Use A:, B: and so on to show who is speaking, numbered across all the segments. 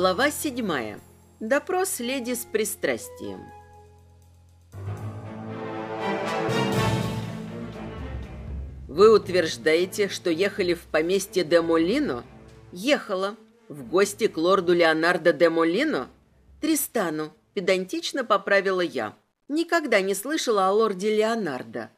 A: Глава 7. Допрос леди с пристрастием. Вы утверждаете, что ехали в поместье де Молино? Ехала. В гости к лорду Леонардо де Молино? Тристану. Педантично поправила я. Никогда не слышала о лорде Леонардо.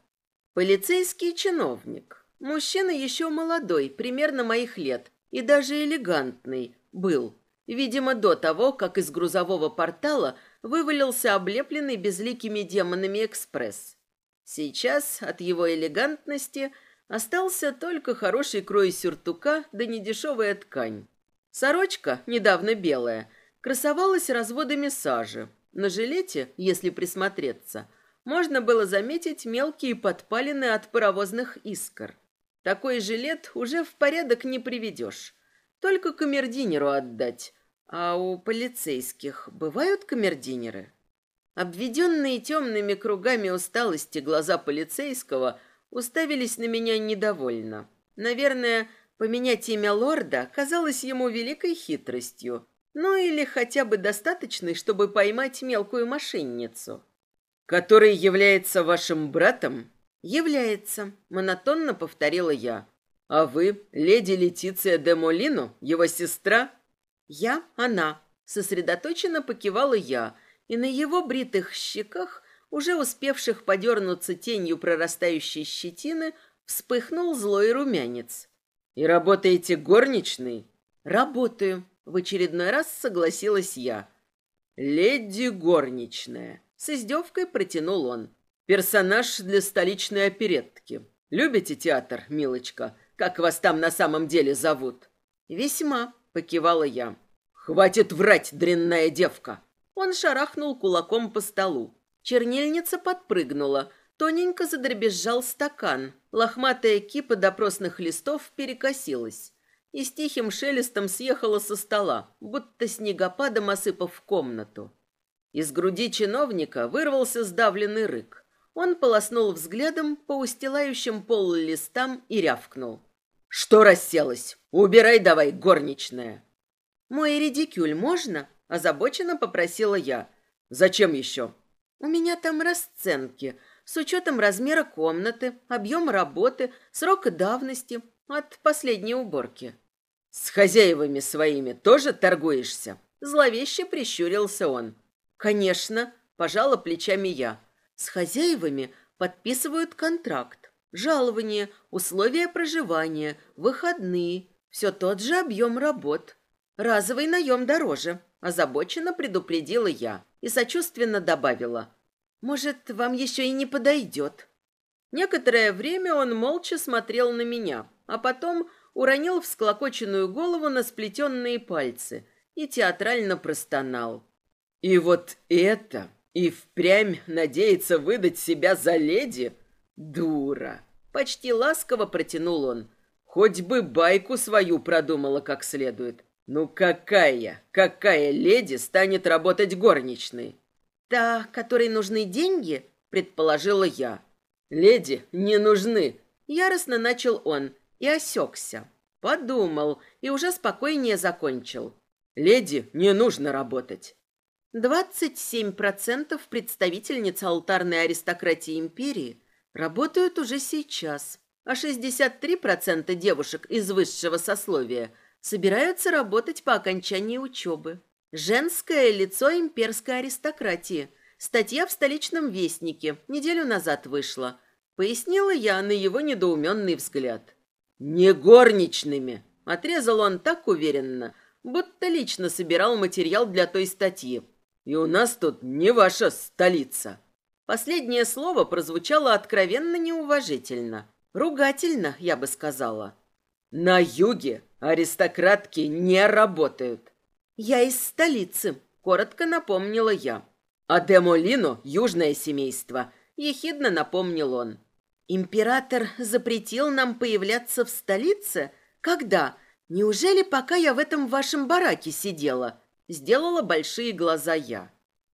A: Полицейский чиновник. Мужчина еще молодой, примерно моих лет, и даже элегантный, был видимо, до того, как из грузового портала вывалился облепленный безликими демонами экспресс. Сейчас от его элегантности остался только хороший крой сюртука да недешевая ткань. Сорочка, недавно белая, красовалась разводами сажи. На жилете, если присмотреться, можно было заметить мелкие подпалины от паровозных искр. Такой жилет уже в порядок не приведешь. Только камердинеру отдать, а у полицейских бывают камердинеры? Обведенные темными кругами усталости глаза полицейского уставились на меня недовольно. Наверное, поменять имя лорда казалось ему великой хитростью, ну или хотя бы достаточной, чтобы поймать мелкую мошенницу. «Который является вашим братом?» «Является», — монотонно повторила я. «А вы, леди Летиция де Молино, его сестра?» «Я – она», – сосредоточенно покивала я, и на его бритых щеках, уже успевших подернуться тенью прорастающей щетины, вспыхнул злой румянец. «И работаете горничной?» «Работаю», – в очередной раз согласилась я. «Леди горничная», – с издевкой протянул он. «Персонаж для столичной оперетки. Любите театр, милочка? Как вас там на самом деле зовут?» «Весьма», покивала я. «Хватит врать, дрянная девка!» Он шарахнул кулаком по столу. Чернильница подпрыгнула. Тоненько задребезжал стакан. Лохматая кипа допросных листов перекосилась. И с тихим шелестом съехала со стола, будто снегопадом осыпав комнату. Из груди чиновника вырвался сдавленный рык. Он полоснул взглядом по устилающим пол листам и рявкнул. Что расселась? Убирай давай, горничная. Мой редикюль можно? Озабоченно попросила я. Зачем еще? У меня там расценки с учетом размера комнаты, объема работы, срока давности от последней уборки. С хозяевами своими тоже торгуешься? Зловеще прищурился он. Конечно, пожала плечами я. С хозяевами подписывают контракт жалование, условия проживания, выходные. Все тот же объем работ. Разовый наем дороже. Озабоченно предупредила я и сочувственно добавила. Может, вам еще и не подойдет. Некоторое время он молча смотрел на меня, а потом уронил всклокоченную голову на сплетенные пальцы и театрально простонал. «И вот это и впрямь надеется выдать себя за леди?» Дура! Почти ласково протянул он. Хоть бы байку свою продумала как следует. Ну какая, какая леди станет работать горничной? Та, которой нужны деньги, предположила я. Леди не нужны. Яростно начал он и осекся. Подумал и уже спокойнее закончил. Леди не нужно работать. 27% представительниц алтарной аристократии империи – Работают уже сейчас, а 63% девушек из высшего сословия собираются работать по окончании учебы. «Женское лицо имперской аристократии», Статья в столичном вестнике неделю назад вышла. Пояснила я на его недоуменный взгляд. «Не горничными!» – отрезал он так уверенно, будто лично собирал материал для той статьи. «И у нас тут не ваша столица!» Последнее слово прозвучало откровенно неуважительно. Ругательно, я бы сказала. «На юге аристократки не работают». «Я из столицы», — коротко напомнила я. «А Демолино — южное семейство», — ехидно напомнил он. «Император запретил нам появляться в столице? Когда? Неужели пока я в этом вашем бараке сидела?» Сделала большие глаза я.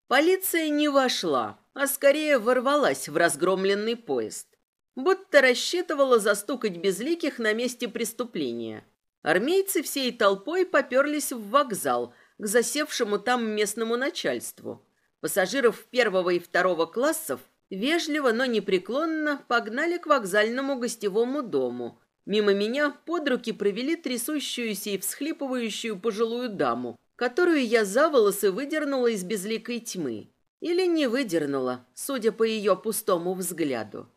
A: Полиция не вошла, а скорее ворвалась в разгромленный поезд. Будто рассчитывала застукать безликих на месте преступления. Армейцы всей толпой поперлись в вокзал к засевшему там местному начальству. Пассажиров первого и второго классов вежливо, но непреклонно погнали к вокзальному гостевому дому. Мимо меня под руки провели трясущуюся и всхлипывающую пожилую даму, которую я за волосы выдернула из безликой тьмы или не выдернула, судя по ее пустому взгляду.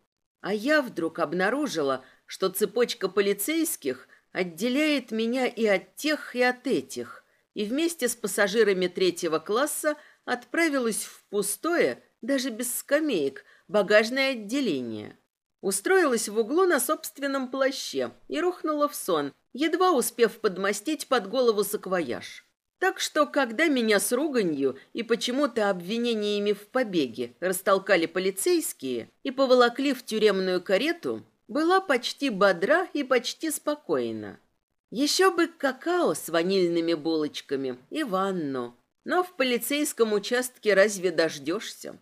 A: А я вдруг обнаружила, что цепочка полицейских отделяет меня и от тех, и от этих, и вместе с пассажирами третьего класса отправилась в пустое, даже без скамеек, багажное отделение. Устроилась в углу на собственном плаще и рухнула в сон, едва успев подмастить под голову саквояж. Так что, когда меня с руганью и почему-то обвинениями в побеге растолкали полицейские и поволокли в тюремную карету, была почти бодра и почти спокойна. Еще бы какао с ванильными булочками и ванну. Но в полицейском участке разве дождешься?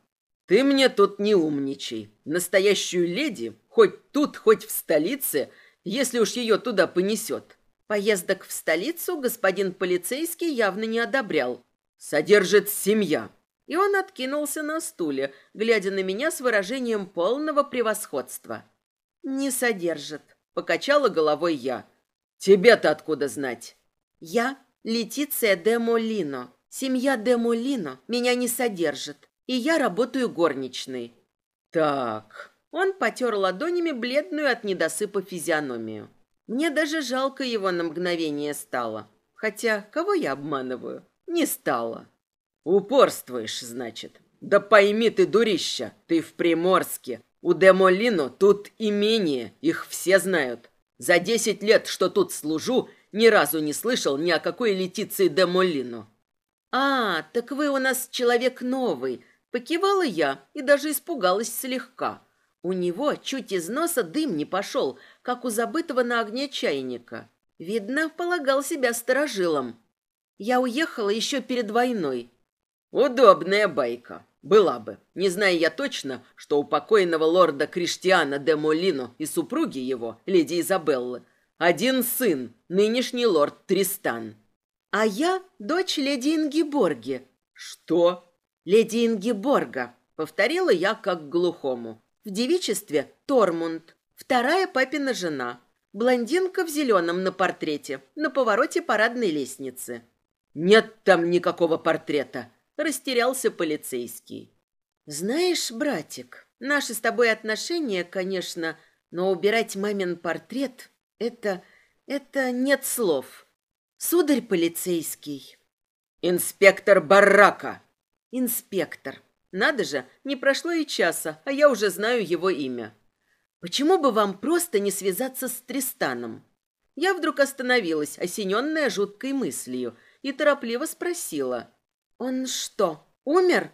A: Ты мне тут не умничай. Настоящую леди, хоть тут, хоть в столице, если уж ее туда понесет, Поездок в столицу господин полицейский явно не одобрял. «Содержит семья». И он откинулся на стуле, глядя на меня с выражением полного превосходства. «Не содержит», — покачала головой я. «Тебе-то откуда знать?» «Я Летиция де Молино. Семья де Молино меня не содержит, и я работаю горничной». «Так...» Он потер ладонями бледную от недосыпа физиономию. Мне даже жалко его на мгновение стало. Хотя, кого я обманываю? Не стало. Упорствуешь, значит. Да пойми ты, дурища, ты в Приморске. У Демолино тут имение, их все знают. За десять лет, что тут служу, ни разу не слышал ни о какой Летиции Демолино. А, так вы у нас человек новый. Покивала я и даже испугалась слегка. У него чуть из носа дым не пошел, как у забытого на огне чайника. Видно, полагал себя сторожилом. Я уехала еще перед войной. Удобная байка. Была бы. Не знаю я точно, что у покойного лорда Криштиана де Молино и супруги его, леди Изабеллы, один сын, нынешний лорд Тристан. А я дочь леди Ингиборги. Что? Леди Ингиборга, повторила я как глухому. В девичестве – Тормунд. Вторая папина жена. Блондинка в зеленом на портрете, на повороте парадной лестницы. «Нет там никакого портрета», – растерялся полицейский. «Знаешь, братик, наши с тобой отношения, конечно, но убирать мамин портрет – это... это нет слов. Сударь полицейский». «Инспектор Барака!» «Инспектор», надо же, не прошло и часа, а я уже знаю его имя. Почему бы вам просто не связаться с Тристаном? Я вдруг остановилась, осененная жуткой мыслью, и торопливо спросила. Он что, умер?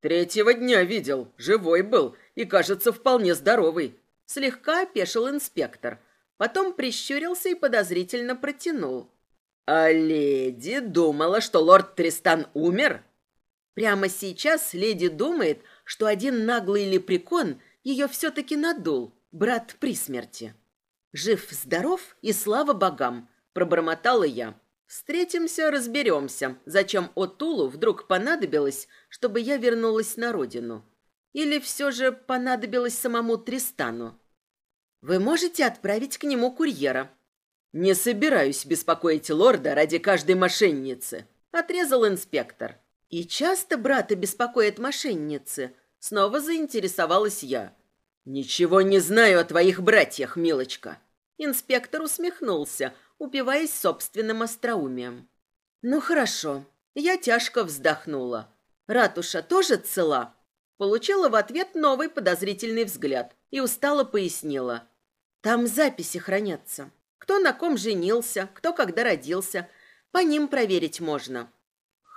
A: Третьего дня видел, живой был и, кажется, вполне здоровый. Слегка опешил инспектор. Потом прищурился и подозрительно протянул. А леди думала, что лорд Тристан умер? Прямо сейчас леди думает, что один наглый лепрекон ее все-таки надул, брат при смерти. «Жив-здоров и слава богам!» – пробормотала я. «Встретимся, разберемся, зачем Отулу вдруг понадобилось, чтобы я вернулась на родину. Или все же понадобилось самому Тристану?» «Вы можете отправить к нему курьера», «Не собираюсь беспокоить лорда ради каждой мошенницы», — отрезал инспектор. «И часто брата беспокоят мошенницы?» Снова заинтересовалась я. «Ничего не знаю о твоих братьях, милочка!» Инспектор усмехнулся, упиваясь собственным остроумием. «Ну хорошо». Я тяжко вздохнула. «Ратуша тоже цела?» Получила в ответ новый подозрительный взгляд и устало пояснила. «Там записи хранятся. Кто на ком женился, кто когда родился. По ним проверить можно.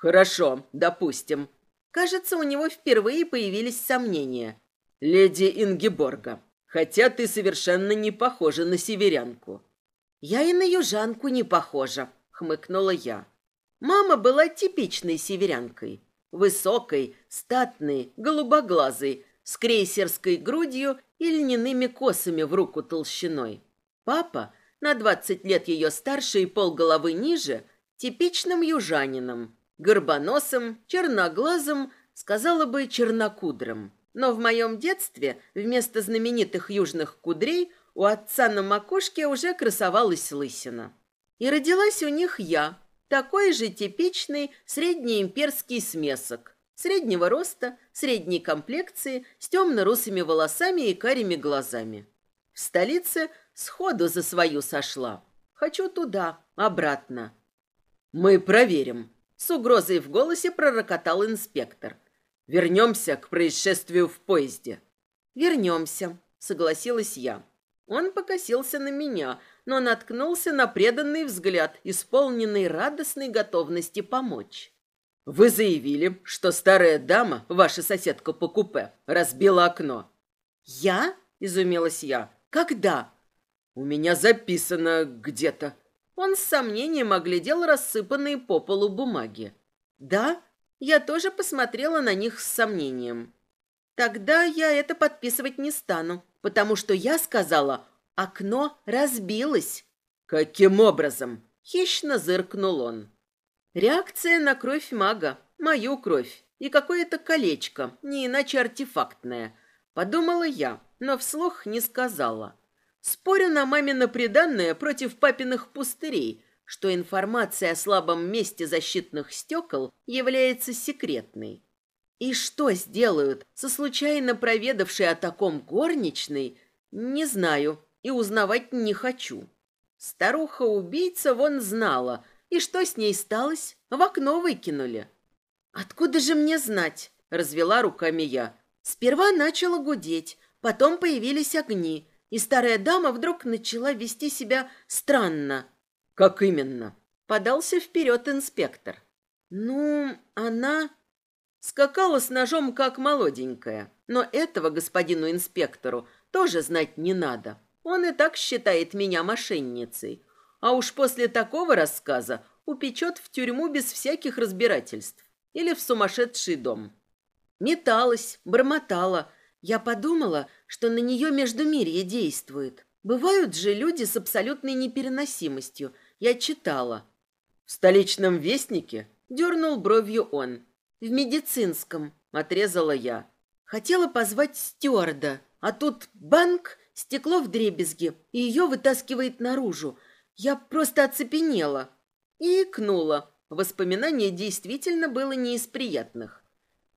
A: Хорошо, допустим. Кажется, у него впервые появились сомнения. Леди Ингеборга, хотя ты совершенно не похожа на северянку. Я и на южанку не похожа, хмыкнула я. Мама была типичной северянкой. Высокой, статной, голубоглазой, с крейсерской грудью и льняными косами в руку толщиной. Папа, на двадцать лет ее старше и полголовы ниже, типичным южанином, горбоносым, черноглазым, сказала бы чернокудрым. Но в моем детстве вместо знаменитых южных кудрей у отца на макушке уже красовалась лысина. И родилась у них я, такой же типичный среднеимперский смесок, среднего роста, средней комплекции, с темно-русыми волосами и карими глазами. В столице сходу за свою сошла. Хочу туда, обратно. «Мы проверим», с угрозой в голосе пророкотал инспектор. «Вернемся к происшествию в поезде». «Вернемся», — согласилась я. Он покосился на меня, но наткнулся на преданный взгляд, исполненный радостной готовности помочь. «Вы заявили, что старая дама, ваша соседка по купе, разбила окно». «Я?» — изумилась я. «Когда?» «У меня записано где-то», он с сомнением оглядел рассыпанные по полу бумаги. «Да?» Я тоже посмотрела на них с сомнением. «Тогда я это подписывать не стану, потому что я сказала, окно разбилось». «Каким образом?» – хищно зыркнул он. «Реакция на кровь мага, мою кровь и какое-то колечко, не иначе артефактное», – подумала я, но вслух не сказала – Спорю на мамино приданное против папиных пустырей, что информация о слабом месте защитных стекол является секретной. И что сделают со случайно проведавшей о таком горничной, не знаю и узнавать не хочу. Старуха-убийца вон знала, и что с ней сталось, в окно выкинули. «Откуда же мне знать?» – развела руками я. Сперва начала гудеть, потом появились огни – и старая дама вдруг начала вести себя странно. «Как именно?» – подался вперед инспектор. «Ну, она...» Скакала с ножом, как молоденькая. Но этого господину инспектору тоже знать не надо. Он и так считает меня мошенницей. А уж после такого рассказа упечет в тюрьму без всяких разбирательств. Или в сумасшедший дом. Металась, бормотала – я подумала, что на нее междумирье действует. Бывают же люди с абсолютной непереносимостью. Я читала. В столичном вестнике дернул бровью он. В медицинском отрезала я. Хотела позвать стюарда, а тут банк, стекло в дребезги, и ее вытаскивает наружу. Я просто оцепенела и икнула. Воспоминание действительно было не из приятных.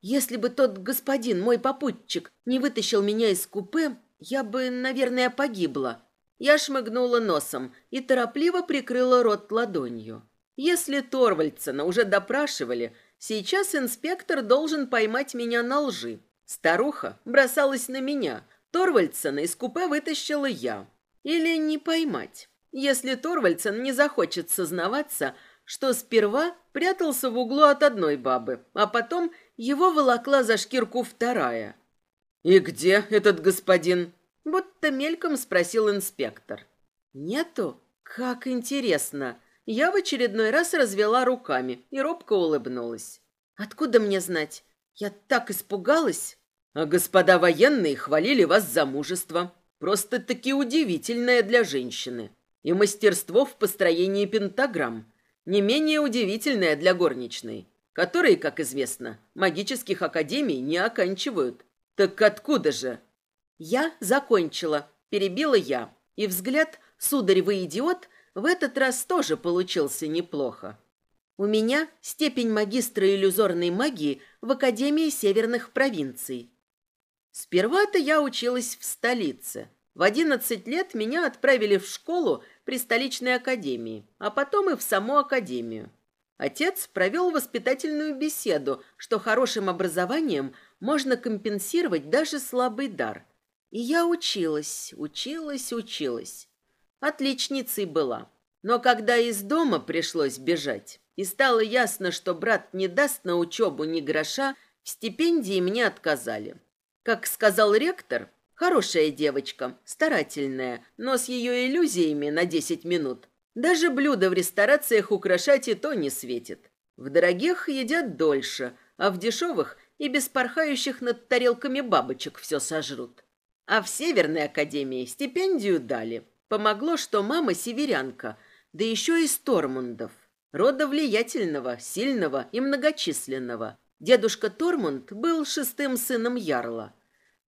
A: Если бы тот господин, мой попутчик, не вытащил меня из купе, я бы, наверное, погибла. Я шмыгнула носом и торопливо прикрыла рот ладонью. Если Торвальдсона уже допрашивали, сейчас инспектор должен поймать меня на лжи. Старуха бросалась на меня. Торвальдсона из купе вытащила я. Или не поймать. Если Торвальдсон не захочет сознаваться, что сперва прятался в углу от одной бабы, а потом его волокла за шкирку вторая. «И где этот господин?» Будто мельком спросил инспектор. «Нету? Как интересно!» Я в очередной раз развела руками и робко улыбнулась. «Откуда мне знать? Я так испугалась!» «А господа военные хвалили вас за мужество. Просто-таки удивительное для женщины. И мастерство в построении пентаграмм. Не менее удивительное для горничной которые, как известно, магических академий не оканчивают. Так откуда же? Я закончила, перебила я, и взгляд «Сударь, вы идиот» в этот раз тоже получился неплохо. У меня степень магистра иллюзорной магии в Академии Северных провинций. Сперва-то я училась в столице. В 11 лет меня отправили в школу при столичной академии, а потом и в саму академию. Отец провел воспитательную беседу, что хорошим образованием можно компенсировать даже слабый дар. И я училась, училась, училась. Отличницей была. Но когда из дома пришлось бежать, и стало ясно, что брат не даст на учебу ни гроша, в стипендии мне отказали. Как сказал ректор, хорошая девочка, старательная, но с ее иллюзиями на 10 минут – даже блюда в ресторациях украшать и то не светит. В дорогих едят дольше, а в дешевых и без порхающих над тарелками бабочек все сожрут. А в Северной Академии стипендию дали. Помогло, что мама северянка, да еще и Стормундов. Рода влиятельного, сильного и многочисленного. Дедушка Тормунд был шестым сыном Ярла.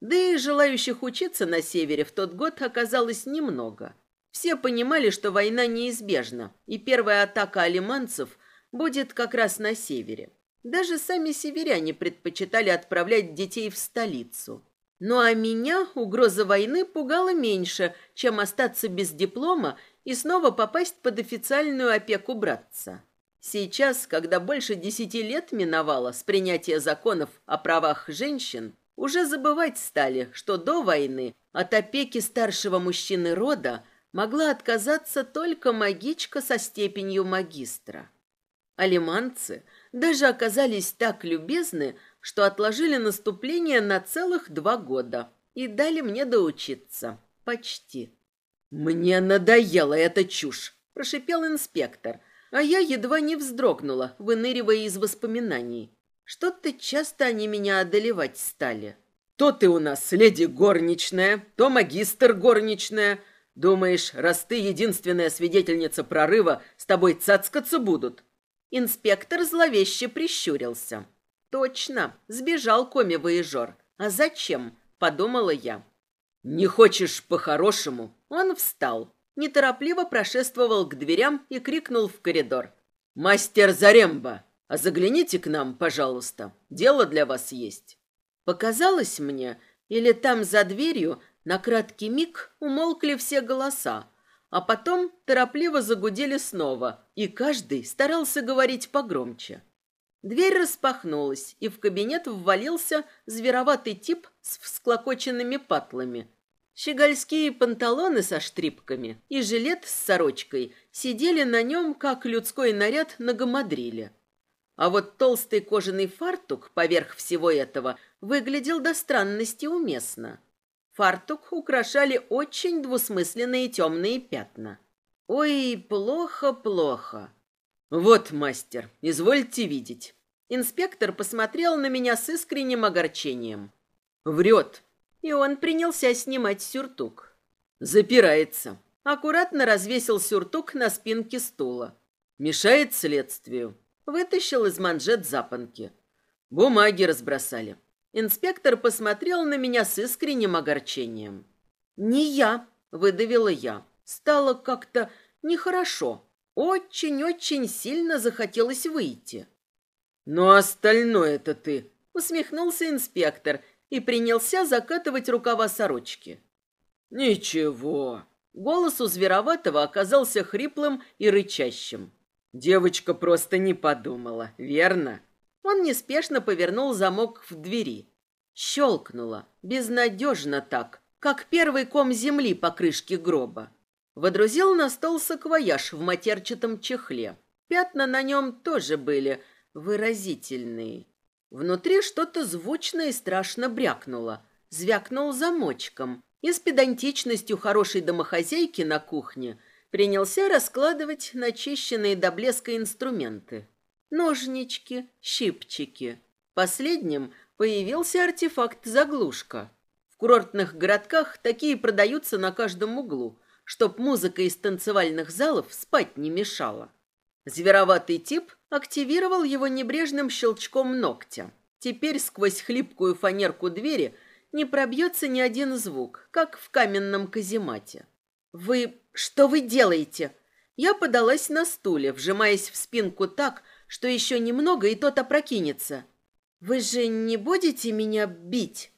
A: Да и желающих учиться на севере в тот год оказалось немного – все понимали, что война неизбежна, и первая атака алиманцев будет как раз на севере. Даже сами северяне предпочитали отправлять детей в столицу. Ну а меня угроза войны пугала меньше, чем остаться без диплома и снова попасть под официальную опеку братца. Сейчас, когда больше десяти лет миновало с принятия законов о правах женщин, уже забывать стали, что до войны от опеки старшего мужчины рода – могла отказаться только магичка со степенью магистра. Алиманцы даже оказались так любезны, что отложили наступление на целых два года и дали мне доучиться. Почти. «Мне надоела эта чушь!» – прошипел инспектор, а я едва не вздрогнула, выныривая из воспоминаний. Что-то часто они меня одолевать стали. «То ты у нас леди горничная, то магистр горничная, Думаешь, раз ты единственная свидетельница прорыва, с тобой цацкаться будут?» Инспектор зловеще прищурился. «Точно, сбежал коми-воежор. А зачем?» – подумала я. «Не хочешь по-хорошему?» Он встал, неторопливо прошествовал к дверям и крикнул в коридор. «Мастер Заремба, а загляните к нам, пожалуйста. Дело для вас есть». Показалось мне, или там за дверью на краткий миг умолкли все голоса, а потом торопливо загудели снова, и каждый старался говорить погромче. Дверь распахнулась, и в кабинет ввалился звероватый тип с всклокоченными патлами. Щегольские панталоны со штрипками и жилет с сорочкой сидели на нем, как людской наряд на гамадриле. А вот толстый кожаный фартук поверх всего этого выглядел до странности уместно – Фартук украшали очень двусмысленные темные пятна. Ой, плохо, плохо. Вот, мастер, извольте видеть. Инспектор посмотрел на меня с искренним огорчением. Врет. И он принялся снимать сюртук. Запирается. Аккуратно развесил сюртук на спинке стула. Мешает следствию. Вытащил из манжет запонки. Бумаги разбросали. Инспектор посмотрел на меня с искренним огорчением. «Не я», — выдавила я. Стало как-то нехорошо. Очень-очень сильно захотелось выйти. «Но остальное-то ты», — усмехнулся инспектор и принялся закатывать рукава сорочки. «Ничего». Голос у Звероватого оказался хриплым и рычащим. «Девочка просто не подумала, верно?» Он неспешно повернул замок в двери. Щелкнуло, безнадежно так, как первый ком земли по крышке гроба. Водрузил на стол саквояж в матерчатом чехле. Пятна на нем тоже были выразительные. Внутри что-то звучно и страшно брякнуло. Звякнул замочком. И с педантичностью хорошей домохозяйки на кухне принялся раскладывать начищенные до блеска инструменты ножнички, щипчики. Последним появился артефакт-заглушка. В курортных городках такие продаются на каждом углу, чтоб музыка из танцевальных залов спать не мешала. Звероватый тип активировал его небрежным щелчком ногтя. Теперь сквозь хлипкую фанерку двери не пробьется ни один звук, как в каменном каземате. «Вы... что вы делаете?» Я подалась на стуле, вжимаясь в спинку так, что еще немного, и тот опрокинется. Вы же не будете меня бить?»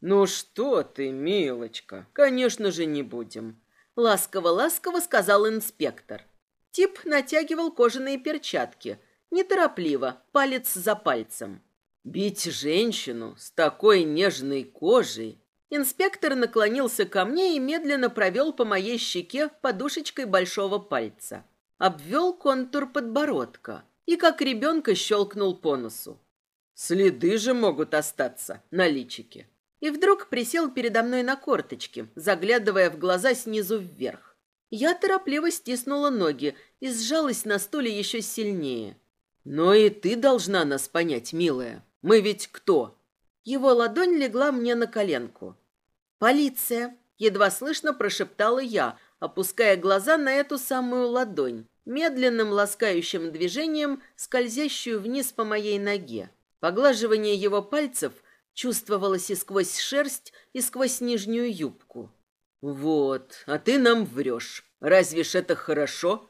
A: «Ну что ты, милочка, конечно же не будем», — ласково-ласково сказал инспектор. Тип натягивал кожаные перчатки, неторопливо, палец за пальцем. «Бить женщину с такой нежной кожей Инспектор наклонился ко мне и медленно провел по моей щеке подушечкой большого пальца. Обвел контур подбородка и как ребенка щелкнул по носу. Следы же могут остаться на личике. И вдруг присел передо мной на корточки, заглядывая в глаза снизу вверх. Я торопливо стиснула ноги и сжалась на стуле еще сильнее. «Но и ты должна нас понять, милая. Мы ведь кто?» Его ладонь легла мне на коленку. «Полиция!» — едва слышно прошептала я, опуская глаза на эту самую ладонь медленным ласкающим движением, скользящую вниз по моей ноге. Поглаживание его пальцев чувствовалось и сквозь шерсть, и сквозь нижнюю юбку. «Вот, а ты нам врешь. Разве ж это хорошо?»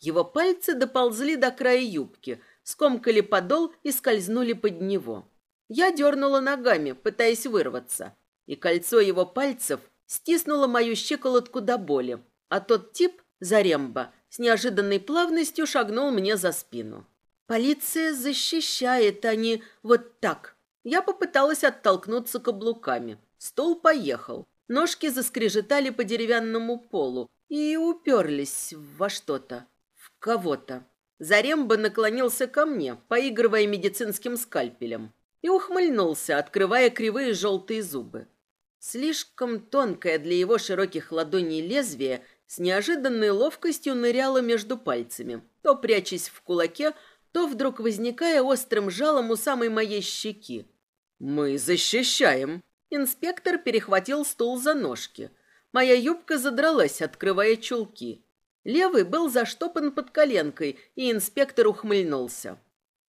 A: Его пальцы доползли до края юбки, скомкали подол и скользнули под него. Я дернула ногами, пытаясь вырваться, и кольцо его пальцев стиснуло мою щеколотку до боли, а тот тип, Заремба, с неожиданной плавностью шагнул мне за спину. Полиция защищает, а не вот так. Я попыталась оттолкнуться каблуками. Стол поехал. Ножки заскрежетали по деревянному полу и уперлись во что-то, в кого-то. Заремба наклонился ко мне, поигрывая медицинским скальпелем, и ухмыльнулся, открывая кривые желтые зубы. Слишком тонкое для его широких ладоней лезвие с неожиданной ловкостью ныряла между пальцами, то прячась в кулаке, то вдруг возникая острым жалом у самой моей щеки. «Мы защищаем!» Инспектор перехватил стул за ножки. Моя юбка задралась, открывая чулки. Левый был заштопан под коленкой, и инспектор ухмыльнулся.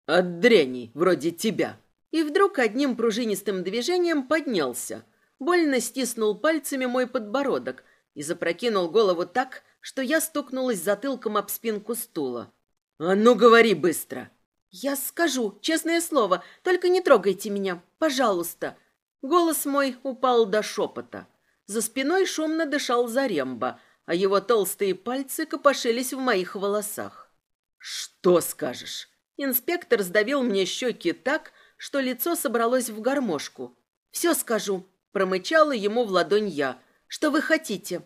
A: «От дряней, вроде тебя!» И вдруг одним пружинистым движением поднялся. Больно стиснул пальцами мой подбородок, и запрокинул голову так, что я стукнулась затылком об спинку стула. «А ну, говори быстро!» «Я скажу, честное слово, только не трогайте меня, пожалуйста!» Голос мой упал до шепота. За спиной шумно дышал Заремба, а его толстые пальцы копошились в моих волосах. «Что скажешь?» Инспектор сдавил мне щеки так, что лицо собралось в гармошку. «Все скажу», — промычала ему в ладонь я — что вы хотите».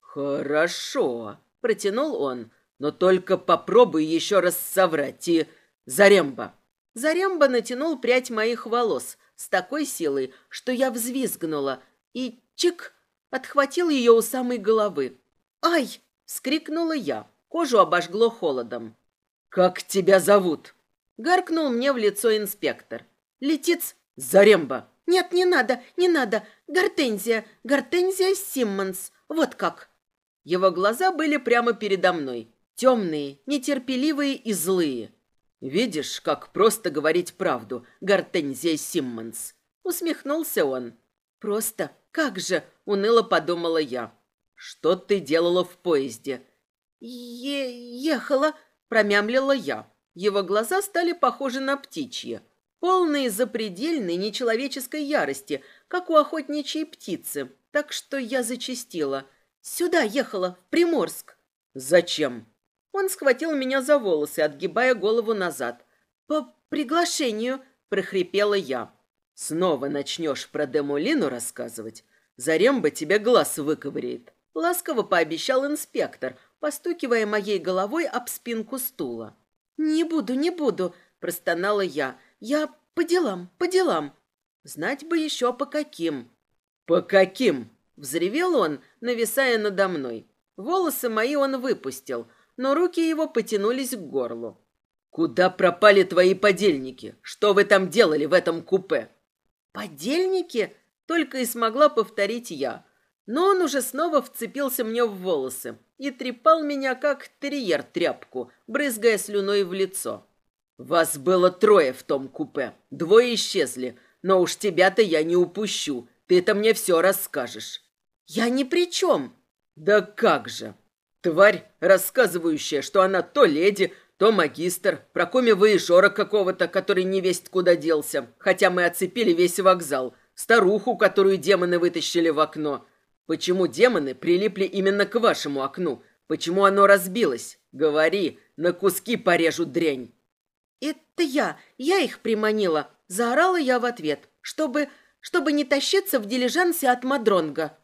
A: «Хорошо», — протянул он, «но только попробуй еще раз соврать и... Заремба». Заремба натянул прядь моих волос с такой силой, что я взвизгнула и чик отхватил ее у самой головы. «Ай!» — вскрикнула я. Кожу обожгло холодом. «Как тебя зовут?» — гаркнул мне в лицо инспектор. «Летиц Заремба!» «Нет, не надо, не надо! Гортензия! Гортензия Симмонс! Вот как!» Его глаза были прямо передо мной. Темные, нетерпеливые и злые. «Видишь, как просто говорить правду, Гортензия Симмонс!» Усмехнулся он. «Просто? Как же!» — уныло подумала я. «Что ты делала в поезде?» «Е... ехала!» — промямлила я. Его глаза стали похожи на птичьи полные запредельной нечеловеческой ярости, как у охотничьей птицы. Так что я зачистила. Сюда ехала, в Приморск. Зачем? Он схватил меня за волосы, отгибая голову назад. По приглашению, прохрипела я. Снова начнешь про Демулину рассказывать. Заремба тебе глаз выковыряет. Ласково пообещал инспектор, постукивая моей головой об спинку стула. «Не буду, не буду», – простонала я – я по делам, по делам. Знать бы еще по каким. По каким? Взревел он, нависая надо мной. Волосы мои он выпустил, но руки его потянулись к горлу. «Куда пропали твои подельники? Что вы там делали в этом купе?» «Подельники?» — только и смогла повторить я. Но он уже снова вцепился мне в волосы и трепал меня, как терьер тряпку, брызгая слюной в лицо. Вас было трое в том купе. Двое исчезли. Но уж тебя-то я не упущу. Ты-то мне все расскажешь». «Я ни при чем». «Да как же!» Тварь, рассказывающая, что она то леди, то магистр, про Кумева и Жора какого-то, который не весть куда делся, хотя мы оцепили весь вокзал, старуху, которую демоны вытащили в окно. Почему демоны прилипли именно к вашему окну? Почему оно разбилось? Говори, на куски порежу дрянь. «Это я! Я их приманила!» – заорала я в ответ, чтобы, чтобы не тащиться в дилижансе от Мадронга.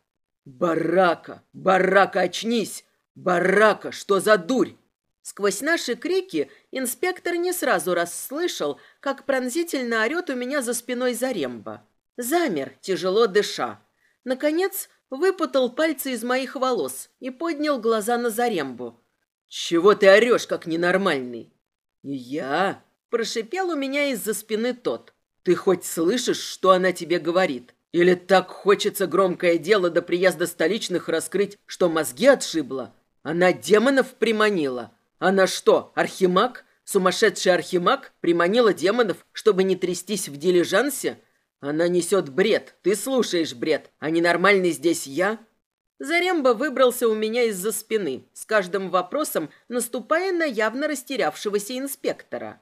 A: «Барака! Барака, очнись! Барака, что за дурь!» Сквозь наши крики инспектор не сразу расслышал, как пронзительно орёт у меня за спиной Заремба. Замер, тяжело дыша. Наконец, выпутал пальцы из моих волос и поднял глаза на Зарембу. «Чего ты орёшь, как ненормальный?» «Я? Прошипел у меня из-за спины тот. «Ты хоть слышишь, что она тебе говорит? Или так хочется громкое дело до приезда столичных раскрыть, что мозги отшибла? Она демонов приманила. Она что, архимаг? Сумасшедший архимаг приманила демонов, чтобы не трястись в дилижансе? Она несет бред, ты слушаешь бред, а ненормальный здесь я?» Заремба выбрался у меня из-за спины, с каждым вопросом наступая на явно растерявшегося инспектора.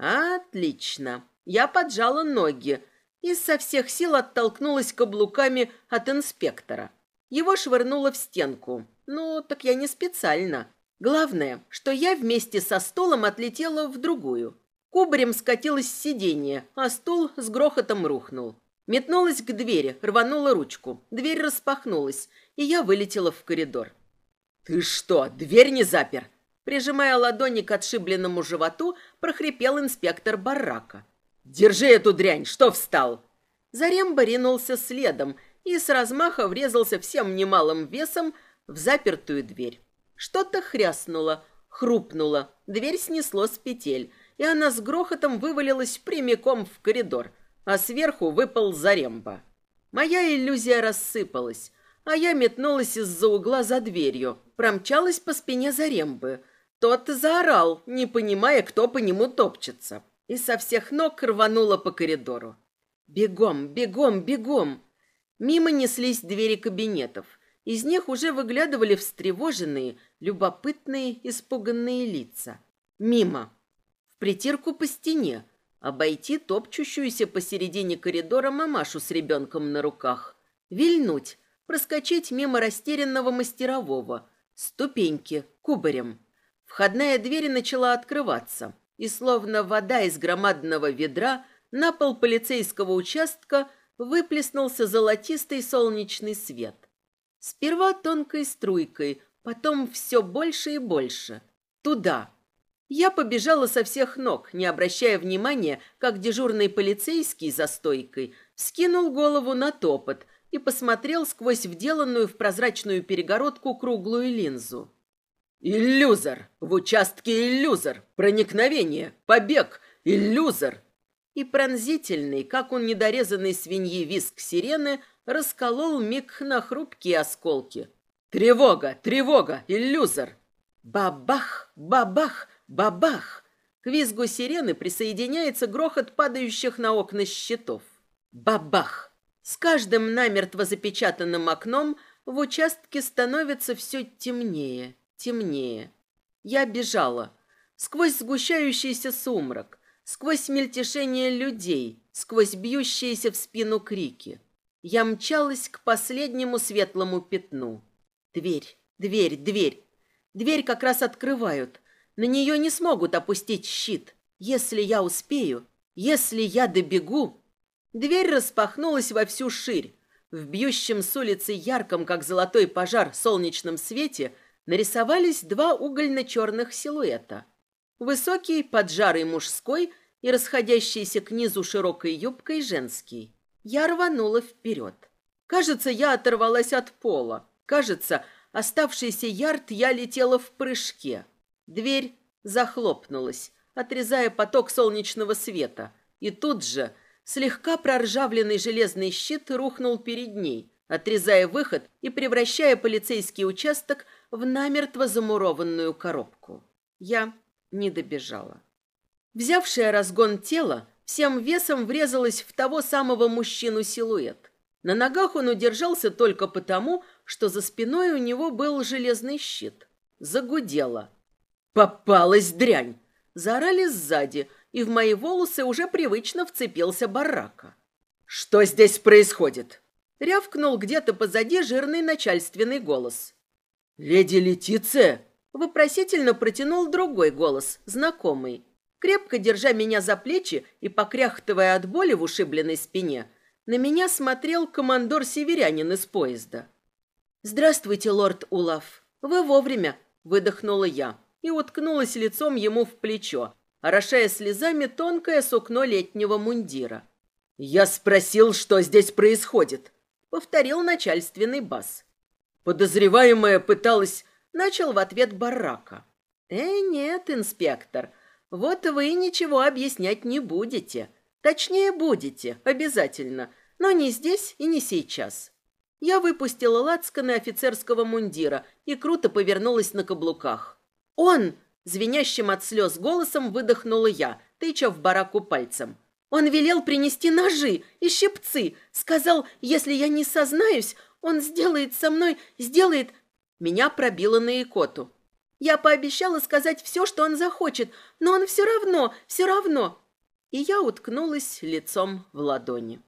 A: Отлично. Я поджала ноги и со всех сил оттолкнулась каблуками от инспектора. Его швырнуло в стенку. Ну, так я не специально. Главное, что я вместе со столом отлетела в другую. Кубарем скатилось с сиденья, а стул с грохотом рухнул. Метнулась к двери, рванула ручку. Дверь распахнулась, и я вылетела в коридор. «Ты что, дверь не запер?» Прижимая ладони к отшибленному животу, прохрипел инспектор барака. «Держи эту дрянь! Что встал?» Заремба ринулся следом и с размаха врезался всем немалым весом в запертую дверь. Что-то хряснуло, хрупнуло, дверь снесло с петель, и она с грохотом вывалилась прямиком в коридор, а сверху выпал Заремба. Моя иллюзия рассыпалась, а я метнулась из-за угла за дверью, промчалась по спине Зарембы – тот заорал, не понимая, кто по нему топчется, и со всех ног рванула по коридору. Бегом, бегом, бегом! Мимо неслись двери кабинетов. Из них уже выглядывали встревоженные, любопытные, испуганные лица. Мимо. В притирку по стене. Обойти топчущуюся посередине коридора мамашу с ребенком на руках. Вильнуть. Проскочить мимо растерянного мастерового. Ступеньки. Кубарем. Входная дверь начала открываться, и словно вода из громадного ведра на пол полицейского участка выплеснулся золотистый солнечный свет. Сперва тонкой струйкой, потом все больше и больше. Туда. Я побежала со всех ног, не обращая внимания, как дежурный полицейский за стойкой скинул голову на топот и посмотрел сквозь вделанную в прозрачную перегородку круглую линзу. Иллюзор! В участке иллюзор! Проникновение! Побег! Иллюзор!» И пронзительный, как он недорезанный свиньи виск сирены, расколол миг на хрупкие осколки. «Тревога! Тревога! Иллюзор!» «Бабах! Бабах! Бабах!» К визгу сирены присоединяется грохот падающих на окна щитов. «Бабах!» С каждым намертво запечатанным окном в участке становится все темнее – темнее. Я бежала. Сквозь сгущающийся сумрак, сквозь мельтешение людей, сквозь бьющиеся в спину крики. Я мчалась к последнему светлому пятну. Дверь, дверь, дверь. Дверь как раз открывают. На нее не смогут опустить щит. Если я успею, если я добегу... Дверь распахнулась во всю ширь. В бьющем с улицы ярком, как золотой пожар, солнечном свете нарисовались два угольно-черных силуэта. Высокий, поджарый мужской и расходящийся к низу широкой юбкой женский. Я рванула вперед. Кажется, я оторвалась от пола. Кажется, оставшийся ярд я летела в прыжке. Дверь захлопнулась, отрезая поток солнечного света. И тут же слегка проржавленный железный щит рухнул перед ней, отрезая выход и превращая полицейский участок в намертво замурованную коробку. Я не добежала. Взявшая разгон тела, всем весом врезалась в того самого мужчину-силуэт. На ногах он удержался только потому, что за спиной у него был железный щит. Загудела. «Попалась дрянь!» Заорали сзади, и в мои волосы уже привычно вцепился барака. «Что здесь происходит?» Рявкнул где-то позади жирный начальственный голос. «Леди Летиция!» Вопросительно протянул другой голос, знакомый. Крепко держа меня за плечи и покряхтывая от боли в ушибленной спине, на меня смотрел командор-северянин из поезда. «Здравствуйте, лорд Улав. Вы вовремя!» – выдохнула я и уткнулась лицом ему в плечо, орошая слезами тонкое сукно летнего мундира. «Я спросил, что здесь происходит», — повторил начальственный бас. Подозреваемая пыталась... Начал в ответ барака. «Э, нет, инспектор, вот вы ничего объяснять не будете. Точнее, будете, обязательно, но не здесь и не сейчас». Я выпустила лацканы офицерского мундира и круто повернулась на каблуках. «Он!» — звенящим от слез голосом выдохнула я, тыча в бараку пальцем. «Он велел принести ножи и щипцы. Сказал, если я не сознаюсь, он сделает со мной, сделает...» Меня пробило на икоту. Я пообещала сказать все, что он захочет, но он все равно, все равно... И я уткнулась лицом в ладони.